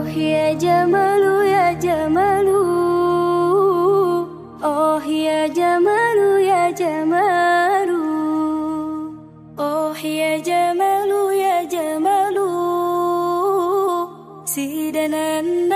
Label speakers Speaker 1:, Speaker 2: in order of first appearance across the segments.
Speaker 1: Oh ya Jamalu ya Jamalu. Oh ya Jamalu ya Jamalu. Oh ya Jamalu ya Jamalu. Sidanan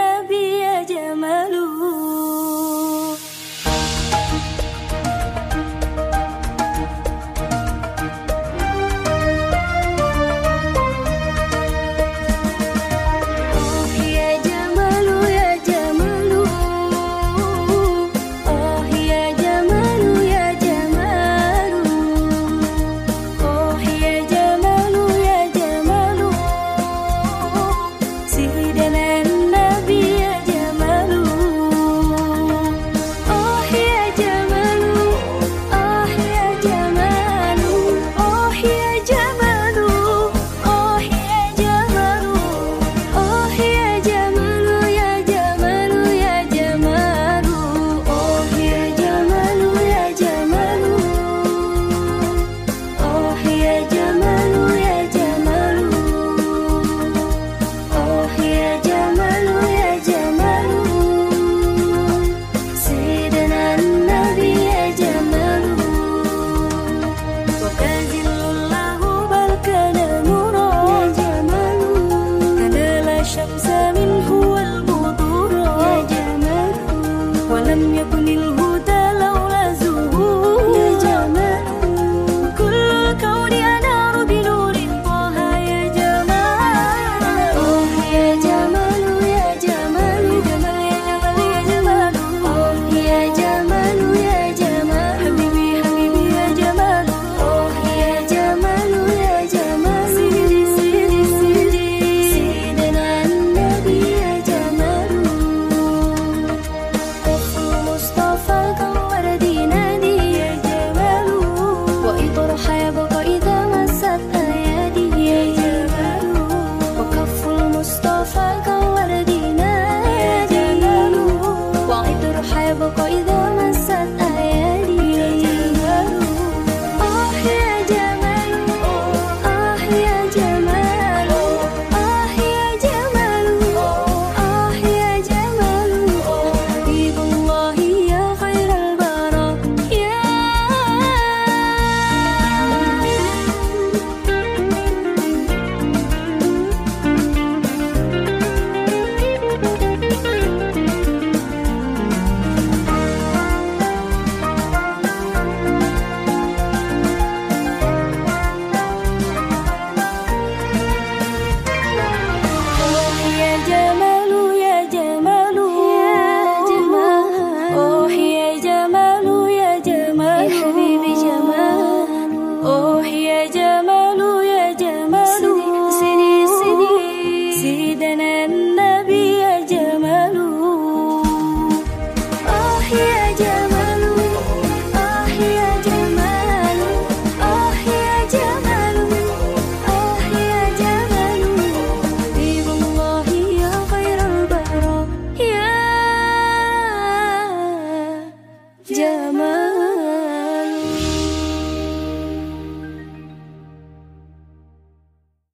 Speaker 1: اوه يا جمال يا جمال سني سني سيدنا النبي يا جمال اوه يا جمال اوه يا جمال اوه يا جمال اوه يا جمال طيب الله يا خير البراء يا جمال